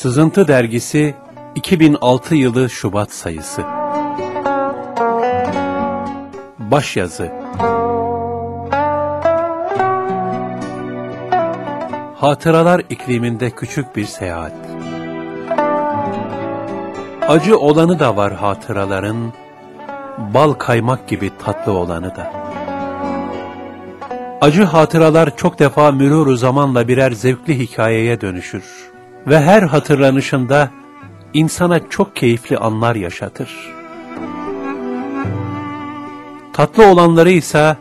Sızıntı Dergisi 2006 yılı Şubat sayısı. Başyazı Hatıralar ikliminde küçük bir seyahat. Acı olanı da var hatıraların, bal kaymak gibi tatlı olanı da. Acı hatıralar çok defa mürûr zamanla birer zevkli hikayeye dönüşür ve her hatırlanışında insana çok keyifli anlar yaşatır. Tatlı olanları ise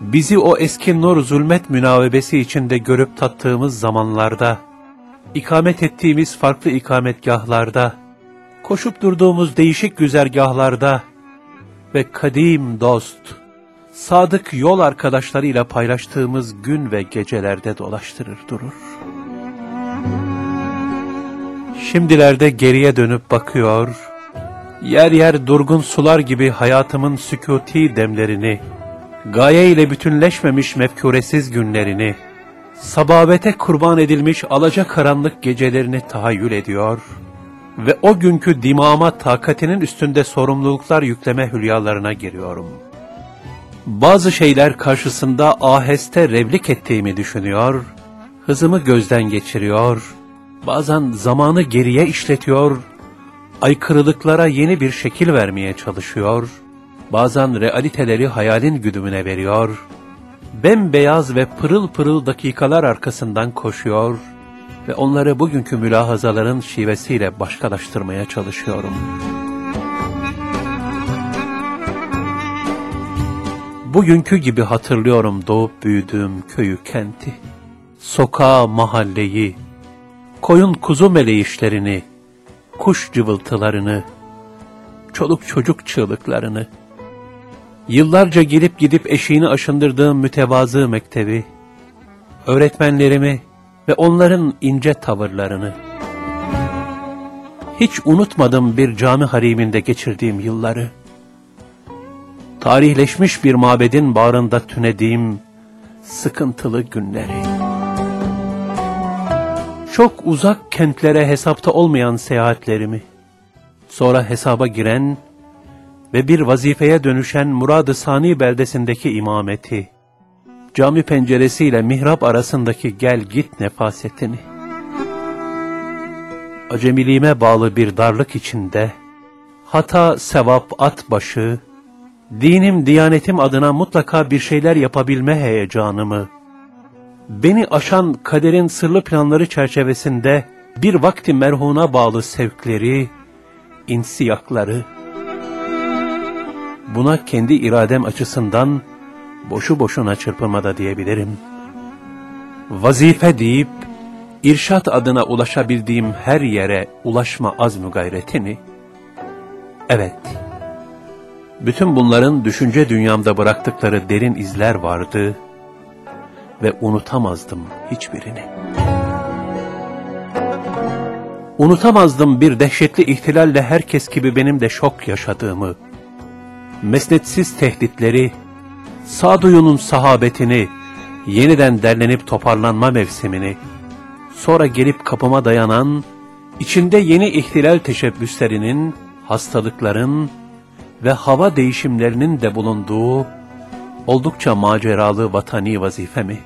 bizi o eski nur zulmet münavebesi içinde görüp tattığımız zamanlarda, ikamet ettiğimiz farklı ikametgahlarda, koşup durduğumuz değişik güzergahlarda ve kadim dost, sadık yol arkadaşlarıyla paylaştığımız gün ve gecelerde dolaştırır durur. Şimdilerde geriye dönüp bakıyor, yer yer durgun sular gibi hayatımın sükuti demlerini, gaye ile bütünleşmemiş mefkuresiz günlerini, sababete kurban edilmiş alaca karanlık gecelerini tahayyül ediyor ve o günkü dimama takatinin üstünde sorumluluklar yükleme hülyalarına giriyorum. Bazı şeyler karşısında aheste revlik ettiğimi düşünüyor, hızımı gözden geçiriyor, bazen zamanı geriye işletiyor, aykırılıklara yeni bir şekil vermeye çalışıyor, bazen realiteleri hayalin güdümüne veriyor, bembeyaz ve pırıl pırıl dakikalar arkasından koşuyor ve onları bugünkü mülahazaların şivesiyle başkalaştırmaya çalışıyorum. Bugünkü gibi hatırlıyorum doğup büyüdüğüm köyü kenti, sokağı mahalleyi, koyun kuzu meleyişlerini, kuş cıvıltılarını, çoluk çocuk çığlıklarını, yıllarca gelip gidip eşiğini aşındırdığım mütevazı mektebi, öğretmenlerimi ve onların ince tavırlarını, hiç unutmadım bir cami hariminde geçirdiğim yılları, tarihleşmiş bir mabedin bağrında tünediğim sıkıntılı günleri. Çok uzak kentlere hesapta olmayan seyahatlerimi, sonra hesaba giren ve bir vazifeye dönüşen Murad-ı Sani beldesindeki imameti, cami penceresiyle mihrap arasındaki gel git nefasetini, acemiliğime bağlı bir darlık içinde, hata, sevap, at başı, dinim, diyanetim adına mutlaka bir şeyler yapabilme heyecanımı, beni aşan kaderin sırlı planları çerçevesinde bir vakti merhuna bağlı sevkleri, insiyakları, buna kendi iradem açısından boşu boşuna çırpınmada diyebilirim. Vazife deyip, irşat adına ulaşabildiğim her yere ulaşma azmü gayretini, evet, bütün bunların düşünce dünyamda bıraktıkları derin izler vardı ve unutamazdım hiçbirini. Unutamazdım bir dehşetli ihtilalle herkes gibi benim de şok yaşadığımı, mesnetsiz tehditleri, sağduyunun sahabetini, yeniden derlenip toparlanma mevsimini, sonra gelip kapıma dayanan, içinde yeni ihtilal teşebbüslerinin, hastalıkların ve hava değişimlerinin de bulunduğu oldukça maceralı vatani vazifemi.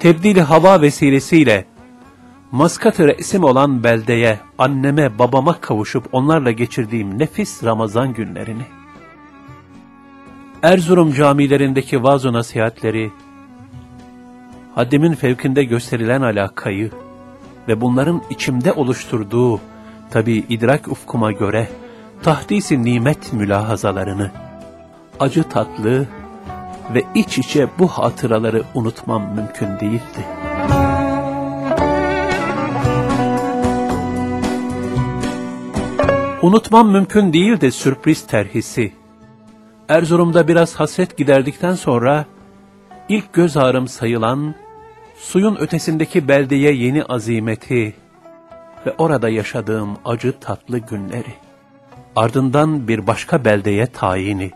Tebdili hava vesilesiyle maskat-ı resim olan beldeye, anneme, babama kavuşup onlarla geçirdiğim nefis Ramazan günlerini, Erzurum camilerindeki vaaz nasihatleri, haddimin fevkinde gösterilen alakayı ve bunların içimde oluşturduğu, tabi idrak ufkuma göre, tahdisi nimet mülahazalarını, acı tatlı ve iç içe bu hatıraları unutmam mümkün değildi. Unutmam mümkün değil de sürpriz terhisi. Erzurum'da biraz hasret giderdikten sonra, ilk göz ağrım sayılan, suyun ötesindeki beldeye yeni azimeti ve orada yaşadığım acı tatlı günleri. Ardından bir başka beldeye tayini.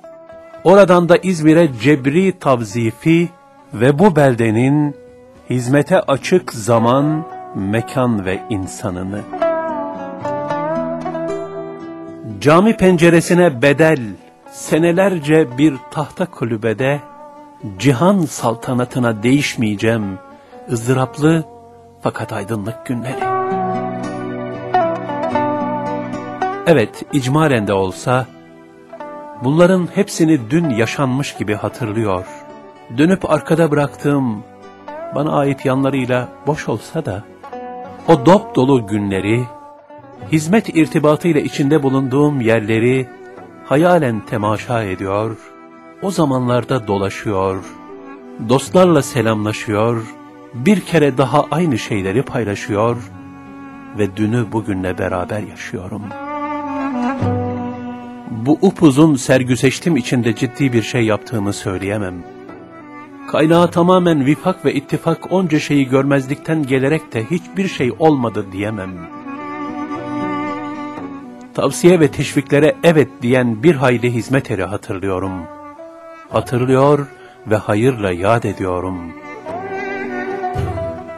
Oradan da İzmir'e cebri tavzifi ve bu beldenin hizmete açık zaman mekan ve insanını. Cami penceresine bedel, senelerce bir tahta kulübede, cihan saltanatına değişmeyeceğim, ızdıraplı fakat aydınlık günleri. Evet, icmalen de olsa, bunların hepsini dün yaşanmış gibi hatırlıyor. Dönüp arkada bıraktığım, bana ait yanlarıyla boş olsa da, o dop dolu günleri, hizmet irtibatıyla içinde bulunduğum yerleri hayalen temaşa ediyor, o zamanlarda dolaşıyor, dostlarla selamlaşıyor, bir kere daha aynı şeyleri paylaşıyor ve dünü bugünle beraber yaşıyorum.'' Bu upuzun sergüzeştim içinde ciddi bir şey yaptığımı söyleyemem. Kaynağı tamamen vifak ve ittifak onca şeyi görmezlikten gelerek de hiçbir şey olmadı diyemem. Tavsiye ve teşviklere evet diyen bir hayli hizmet eri hatırlıyorum. Hatırlıyor ve hayırla yad ediyorum.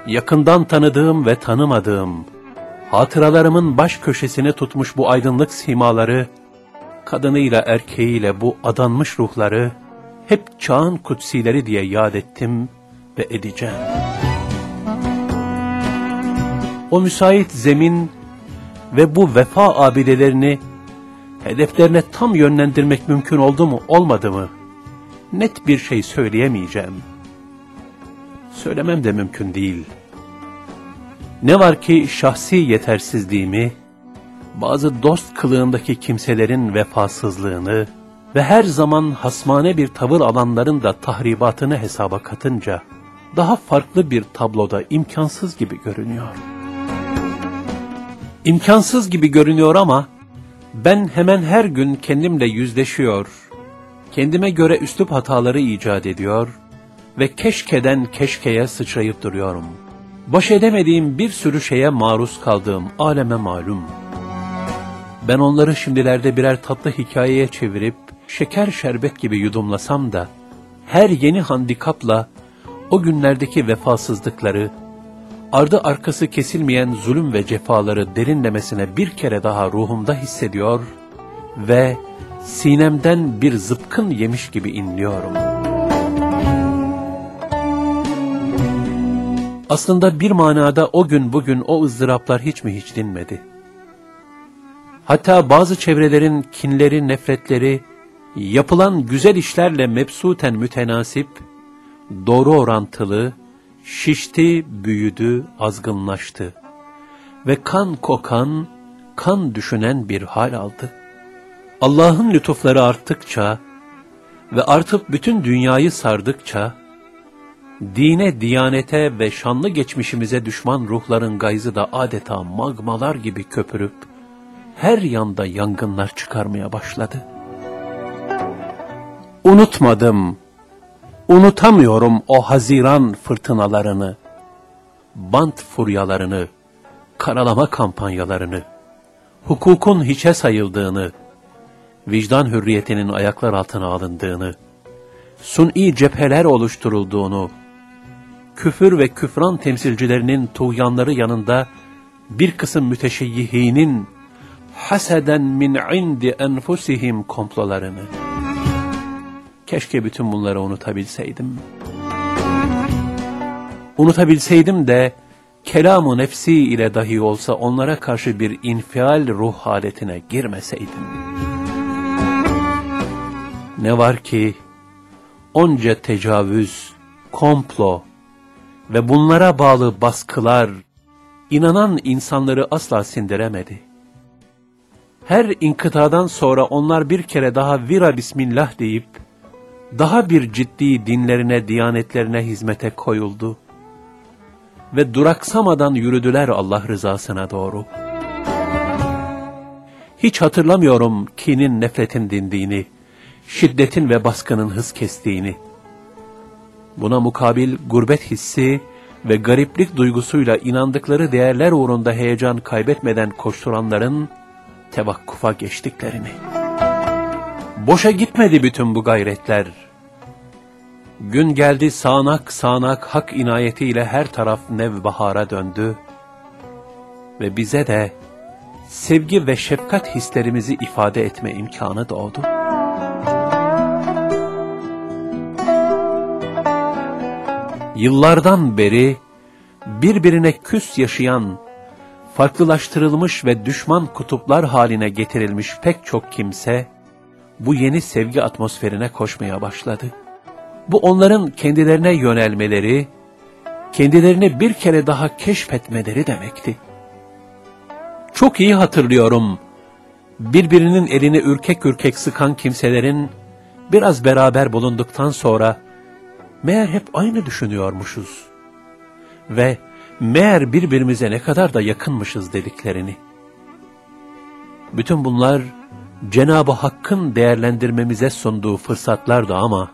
Yakından tanıdığım ve tanımadığım, hatıralarımın baş köşesine tutmuş bu aydınlık simaları, kadınıyla erkeğiyle bu adanmış ruhları hep çağın kutsileri diye yad ettim ve edeceğim. O müsait zemin ve bu vefa abidelerini hedeflerine tam yönlendirmek mümkün oldu mu olmadı mı? Net bir şey söyleyemeyeceğim. Söylemem de mümkün değil. Ne var ki şahsi yetersizliğimi, bazı dost kılığındaki kimselerin vefasızlığını ve her zaman hasmane bir tavır alanların da tahribatını hesaba katınca, daha farklı bir tabloda imkansız gibi görünüyor. İmkansız gibi görünüyor ama, ben hemen her gün kendimle yüzleşiyor, kendime göre üslup hataları icat ediyor ve keşkeden keşkeye sıçrayıp duruyorum. Baş edemediğim bir sürü şeye maruz kaldığım aleme malum.'' Ben onları şimdilerde birer tatlı hikayeye çevirip şeker şerbet gibi yudumlasam da her yeni handikapla o günlerdeki vefasızlıkları, ardı arkası kesilmeyen zulüm ve cefaları derinlemesine bir kere daha ruhumda hissediyor ve sinemden bir zıpkın yemiş gibi inliyorum. Aslında bir manada o gün bugün o ızdıraplar hiç mi hiç dinmedi? Hatta bazı çevrelerin kinleri, nefretleri, yapılan güzel işlerle mebsuten mütenasip, doğru orantılı, şişti, büyüdü, azgınlaştı ve kan kokan, kan düşünen bir hal aldı. Allah'ın lütufları arttıkça ve artıp bütün dünyayı sardıkça, dine, diyanete ve şanlı geçmişimize düşman ruhların gayzı da adeta magmalar gibi köpürüp, her yanda yangınlar çıkarmaya başladı. Unutmadım, unutamıyorum o haziran fırtınalarını, bant furyalarını, karalama kampanyalarını, hukukun hiçe sayıldığını, vicdan hürriyetinin ayaklar altına alındığını, suni cepheler oluşturulduğunu, küfür ve küfran temsilcilerinin tuğyanları yanında bir kısım müteşeyyihinin haseden min indi enfusihim komplolarını. Keşke bütün bunları unutabilseydim. Unutabilseydim de kelamu nefsi ile dahi olsa onlara karşı bir infial ruh haletine girmeseydim. Ne var ki onca tecavüz, komplo ve bunlara bağlı baskılar inanan insanları asla sindiremedi. Her inkıtadan sonra onlar bir kere daha vira bismillah deyip, daha bir ciddi dinlerine, diyanetlerine hizmete koyuldu. Ve duraksamadan yürüdüler Allah rızasına doğru. Hiç hatırlamıyorum kinin nefretin dindiğini, şiddetin ve baskının hız kestiğini. Buna mukabil gurbet hissi ve gariplik duygusuyla inandıkları değerler uğrunda heyecan kaybetmeden koşturanların, tevakkufa geçtiklerini. Boşa gitmedi bütün bu gayretler. Gün geldi sağanak sağanak hak inayetiyle her taraf nevbahara döndü ve bize de sevgi ve şefkat hislerimizi ifade etme imkanı doğdu. Yıllardan beri birbirine küs yaşayan, farklılaştırılmış ve düşman kutuplar haline getirilmiş pek çok kimse, bu yeni sevgi atmosferine koşmaya başladı. Bu onların kendilerine yönelmeleri, kendilerini bir kere daha keşfetmeleri demekti. Çok iyi hatırlıyorum, birbirinin elini ürkek ürkek sıkan kimselerin, biraz beraber bulunduktan sonra, meğer hep aynı düşünüyormuşuz. Ve meğer birbirimize ne kadar da yakınmışız dediklerini. Bütün bunlar, Cenab-ı Hakk'ın değerlendirmemize sunduğu fırsatlardı ama,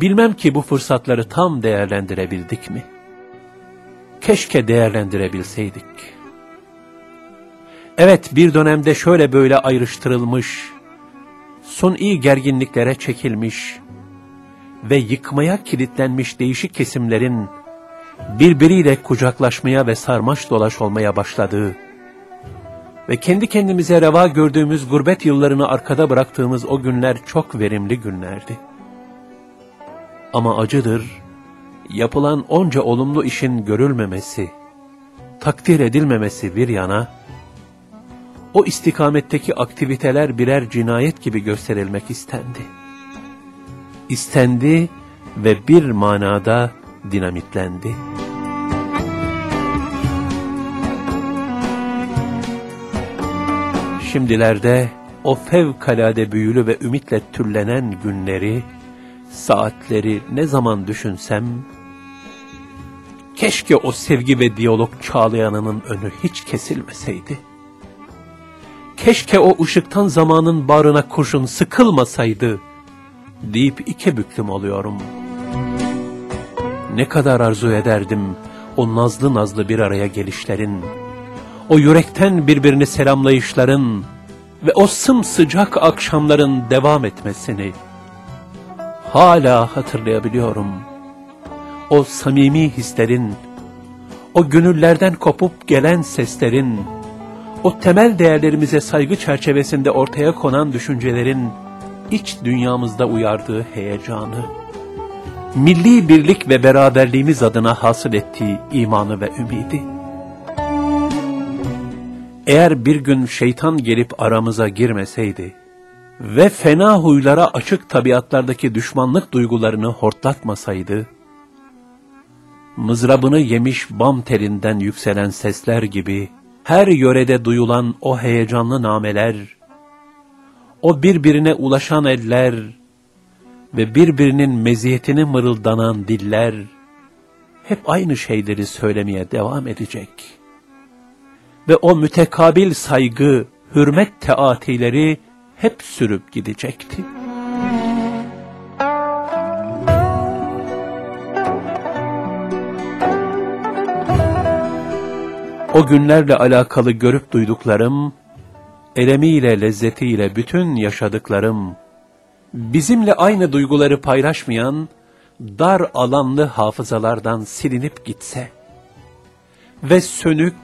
bilmem ki bu fırsatları tam değerlendirebildik mi? Keşke değerlendirebilseydik. Evet bir dönemde şöyle böyle ayrıştırılmış, suni gerginliklere çekilmiş ve yıkmaya kilitlenmiş değişik kesimlerin birbiriyle kucaklaşmaya ve sarmaş dolaş olmaya başladığı ve kendi kendimize reva gördüğümüz gurbet yıllarını arkada bıraktığımız o günler çok verimli günlerdi. Ama acıdır, yapılan onca olumlu işin görülmemesi, takdir edilmemesi bir yana, o istikametteki aktiviteler birer cinayet gibi gösterilmek istendi. İstendi ve bir manada dinamitlendi. Şimdilerde o fevkalade büyülü ve ümitle türlenen günleri, saatleri ne zaman düşünsem, keşke o sevgi ve diyalog çağlayanının önü hiç kesilmeseydi. Keşke o ışıktan zamanın bağrına kurşun sıkılmasaydı, deyip iki büklüm oluyorum. Ne kadar arzu ederdim o nazlı nazlı bir araya gelişlerin, o yürekten birbirini selamlayışların ve o sımsıcak akşamların devam etmesini hala hatırlayabiliyorum. O samimi hislerin, o gönüllerden kopup gelen seslerin, o temel değerlerimize saygı çerçevesinde ortaya konan düşüncelerin iç dünyamızda uyardığı heyecanı, milli birlik ve beraberliğimiz adına hasıl ettiği imanı ve ümidi. Eğer bir gün şeytan gelip aramıza girmeseydi ve fena huylara açık tabiatlardaki düşmanlık duygularını hortlatmasaydı, mızrabını yemiş bam terinden yükselen sesler gibi her yörede duyulan o heyecanlı nameler, o birbirine ulaşan eller ve birbirinin meziyetini mırıldanan diller, hep aynı şeyleri söylemeye devam edecek.'' ve o mütekabil saygı, hürmet teatileri hep sürüp gidecekti. O günlerle alakalı görüp duyduklarım, elemiyle, lezzetiyle bütün yaşadıklarım, bizimle aynı duyguları paylaşmayan, dar alanlı hafızalardan silinip gitse ve sönük,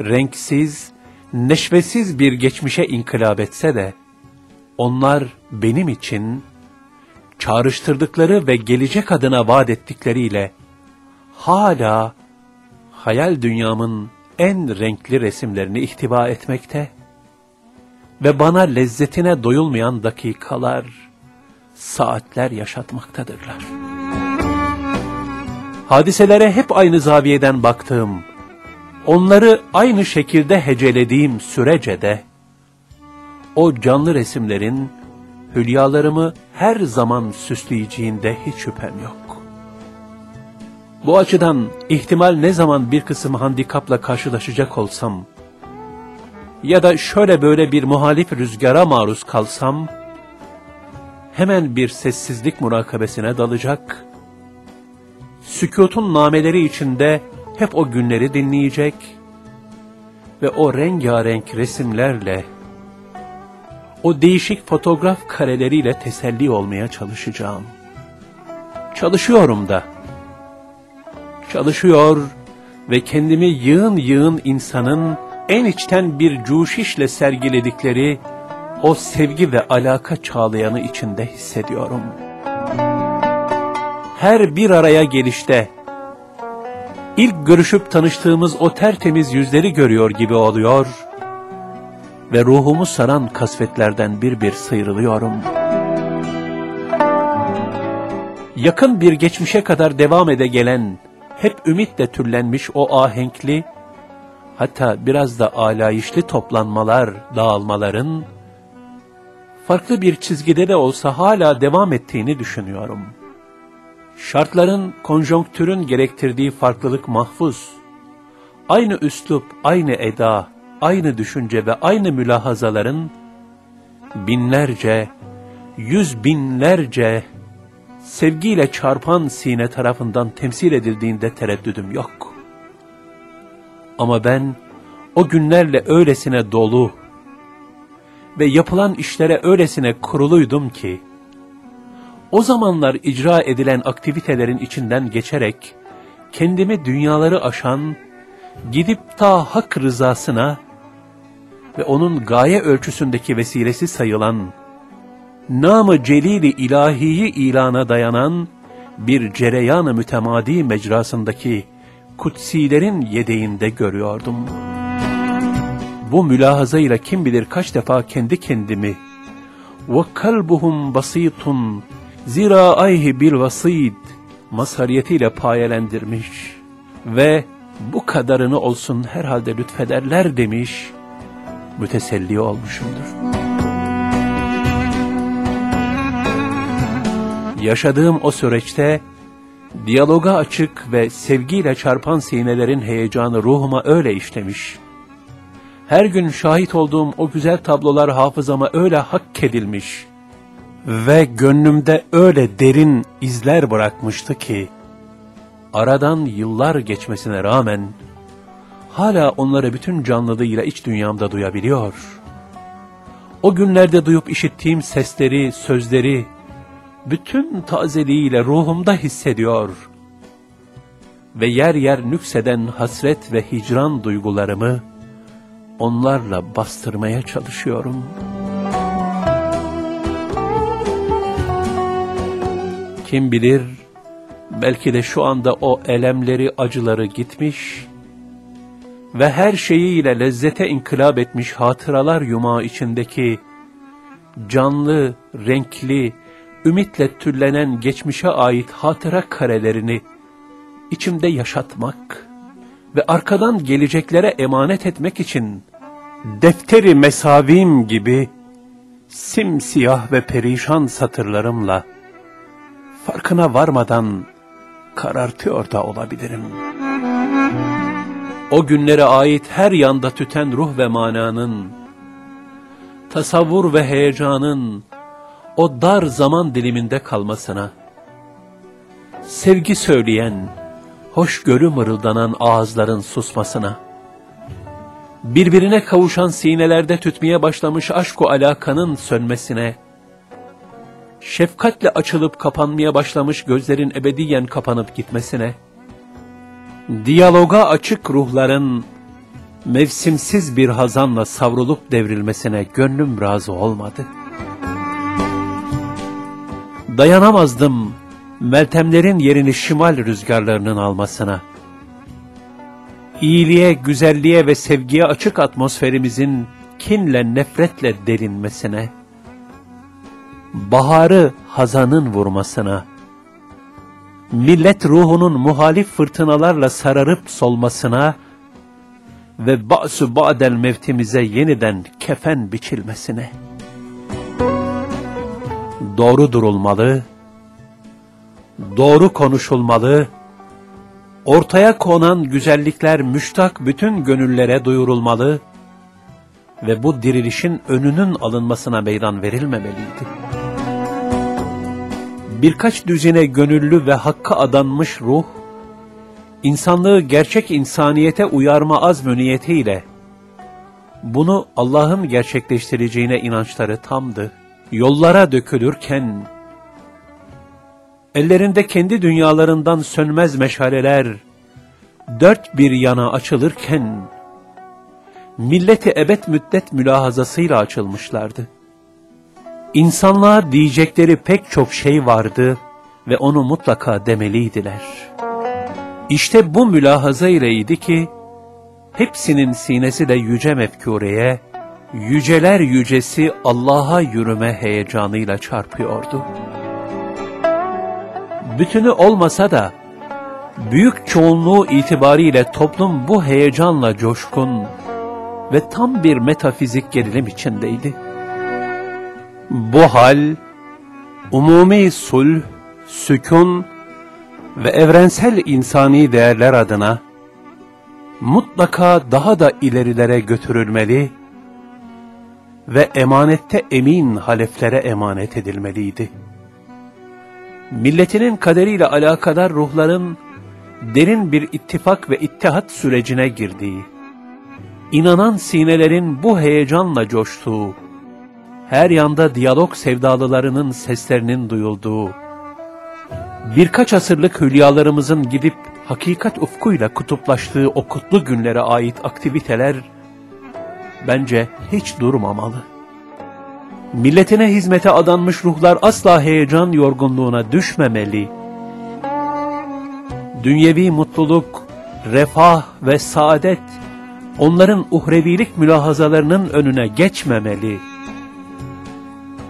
renksiz, neşvesiz bir geçmişe inkılap etse de, onlar benim için çağrıştırdıkları ve gelecek adına vaat ettikleriyle hala hayal dünyamın en renkli resimlerini ihtiva etmekte ve bana lezzetine doyulmayan dakikalar, saatler yaşatmaktadırlar. Hadiselere hep aynı zaviyeden baktığım, onları aynı şekilde hecelediğim sürece de, o canlı resimlerin hülyalarımı her zaman süsleyeceğinde hiç şüphem yok. Bu açıdan ihtimal ne zaman bir kısım handikapla karşılaşacak olsam, ya da şöyle böyle bir muhalif rüzgara maruz kalsam, hemen bir sessizlik murakabesine dalacak, sükutun nameleri içinde hep o günleri dinleyecek ve o rengarenk resimlerle, o değişik fotoğraf kareleriyle teselli olmaya çalışacağım. Çalışıyorum da. Çalışıyor ve kendimi yığın yığın insanın en içten bir cuşişle sergiledikleri o sevgi ve alaka çağlayanı içinde hissediyorum. Her bir araya gelişte, ilk görüşüp tanıştığımız o tertemiz yüzleri görüyor gibi oluyor ve ruhumu saran kasvetlerden bir bir sıyrılıyorum. Yakın bir geçmişe kadar devam ede gelen, hep ümitle türlenmiş o ahenkli, hatta biraz da alayişli toplanmalar, dağılmaların, farklı bir çizgide de olsa hala devam ettiğini düşünüyorum. Şartların, konjonktürün gerektirdiği farklılık mahfuz. Aynı üslup, aynı eda, aynı düşünce ve aynı mülahazaların binlerce, yüz binlerce sevgiyle çarpan sine tarafından temsil edildiğinde tereddüdüm yok. Ama ben o günlerle öylesine dolu ve yapılan işlere öylesine kuruluydum ki, o zamanlar icra edilen aktivitelerin içinden geçerek, kendimi dünyaları aşan, gidip ta hak rızasına ve onun gaye ölçüsündeki vesilesi sayılan, namı celili ilahiyi ilana dayanan bir cereyan-ı mütemadi mecrasındaki kutsilerin yedeğinde görüyordum. Bu mülahazayla kim bilir kaç defa kendi kendimi ve kalbuhum basitun zira ayhi bil vasid mazhariyetiyle payelendirmiş ve bu kadarını olsun herhalde lütfederler demiş, müteselli olmuşumdur. Yaşadığım o süreçte, diyaloga açık ve sevgiyle çarpan sinelerin heyecanı ruhuma öyle işlemiş. Her gün şahit olduğum o güzel tablolar hafızama öyle hak edilmiş ve gönlümde öyle derin izler bırakmıştı ki, aradan yıllar geçmesine rağmen, hala onları bütün canlılığıyla iç dünyamda duyabiliyor. O günlerde duyup işittiğim sesleri, sözleri, bütün tazeliğiyle ruhumda hissediyor ve yer yer nükseden hasret ve hicran duygularımı onlarla bastırmaya çalışıyorum. Kim bilir, belki de şu anda o elemleri, acıları gitmiş ve her şeyiyle lezzete inkılap etmiş hatıralar yumağı içindeki canlı, renkli, ümitle türlenen geçmişe ait hatıra karelerini içimde yaşatmak ve arkadan geleceklere emanet etmek için defteri mesavim gibi simsiyah ve perişan satırlarımla farkına varmadan karartıyor da olabilirim. O günlere ait her yanda tüten ruh ve mananın, tasavvur ve heyecanın, o dar zaman diliminde kalmasına, sevgi söyleyen, hoşgörü mırıldanan ağızların susmasına, birbirine kavuşan sinelerde tütmeye başlamış aşk-ı alakanın sönmesine, şefkatle açılıp kapanmaya başlamış gözlerin ebediyen kapanıp gitmesine, diyaloga açık ruhların mevsimsiz bir hazanla savrulup devrilmesine gönlüm razı olmadı.'' Dayanamazdım Meltemlerin yerini şimal rüzgarlarının almasına. İyiliğe, güzelliğe ve sevgiye açık atmosferimizin kinle, nefretle delinmesine. Baharı hazanın vurmasına. Millet ruhunun muhalif fırtınalarla sararıp solmasına ve ba'su ba'del mevtimize yeniden kefen biçilmesine.'' doğru durulmalı, doğru konuşulmalı, ortaya konan güzellikler müştak bütün gönüllere duyurulmalı ve bu dirilişin önünün alınmasına meydan verilmemeliydi. Birkaç düzine gönüllü ve hakka adanmış ruh, insanlığı gerçek insaniyete uyarma azmü niyetiyle, bunu Allah'ın gerçekleştireceğine inançları tamdı yollara dökülürken, ellerinde kendi dünyalarından sönmez meşaleler dört bir yana açılırken, milleti ebed müddet mülahazasıyla açılmışlardı. İnsanlığa diyecekleri pek çok şey vardı ve onu mutlaka demeliydiler. İşte bu mülahaza ileydi ki, hepsinin sinesi de yüce mefkureye, yüceler yücesi Allah'a yürüme heyecanıyla çarpıyordu. Bütünü olmasa da, büyük çoğunluğu itibariyle toplum bu heyecanla coşkun ve tam bir metafizik gerilim içindeydi. Bu hal, umumi sulh, sükun ve evrensel insani değerler adına mutlaka daha da ilerilere götürülmeli ve emanette emin haleflere emanet edilmeliydi. Milletinin kaderiyle alakadar ruhların derin bir ittifak ve ittihat sürecine girdiği, inanan sinelerin bu heyecanla coştuğu, her yanda diyalog sevdalılarının seslerinin duyulduğu, birkaç asırlık hülyalarımızın gidip hakikat ufkuyla kutuplaştığı o kutlu günlere ait aktiviteler bence hiç durmamalı. Milletine hizmete adanmış ruhlar asla heyecan yorgunluğuna düşmemeli. Dünyevi mutluluk, refah ve saadet onların uhrevilik mülahazalarının önüne geçmemeli.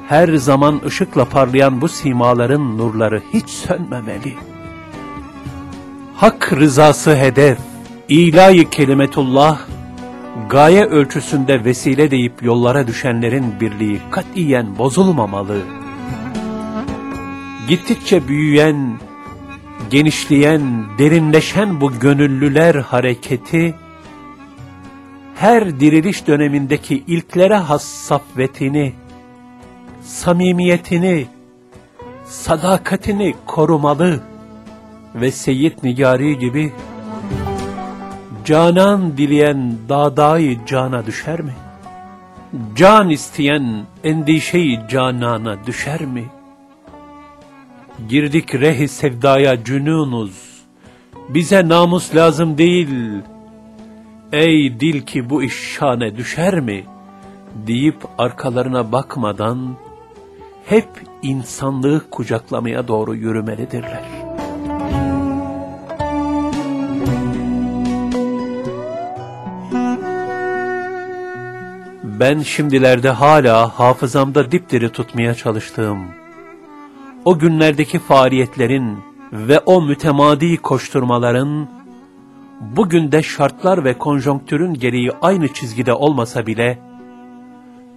Her zaman ışıkla parlayan bu simaların nurları hiç sönmemeli. Hak rızası hedef, ilahi kelimetullah, gaye ölçüsünde vesile deyip yollara düşenlerin birliği katiyen bozulmamalı. Gittikçe büyüyen, genişleyen, derinleşen bu gönüllüler hareketi, her diriliş dönemindeki ilklere has safvetini, samimiyetini, sadakatini korumalı ve Seyyid Nigari gibi canan dileyen dağdayı cana düşer mi? Can isteyen endişeyi canana düşer mi? Girdik rehi sevdaya cünunuz, bize namus lazım değil, ey dil ki bu iş şane düşer mi? deyip arkalarına bakmadan, hep insanlığı kucaklamaya doğru yürümelidirler. Ben şimdilerde hala hafızamda dipdiri tutmaya çalıştığım, o günlerdeki faaliyetlerin ve o mütemadi koşturmaların, bugün de şartlar ve konjonktürün gereği aynı çizgide olmasa bile,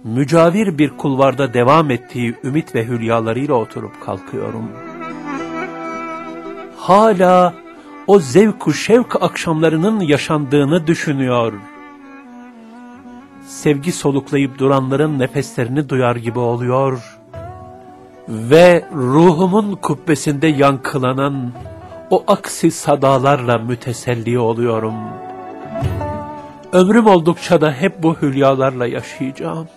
mücavir bir kulvarda devam ettiği ümit ve hülyalarıyla oturup kalkıyorum. Hala o zevku şevk akşamlarının yaşandığını düşünüyor. Sevgi soluklayıp duranların nefeslerini duyar gibi oluyor. Ve ruhumun kubbesinde yankılanan o aksi sadalarla müteselli oluyorum. Ömrüm oldukça da hep bu hülyalarla yaşayacağım.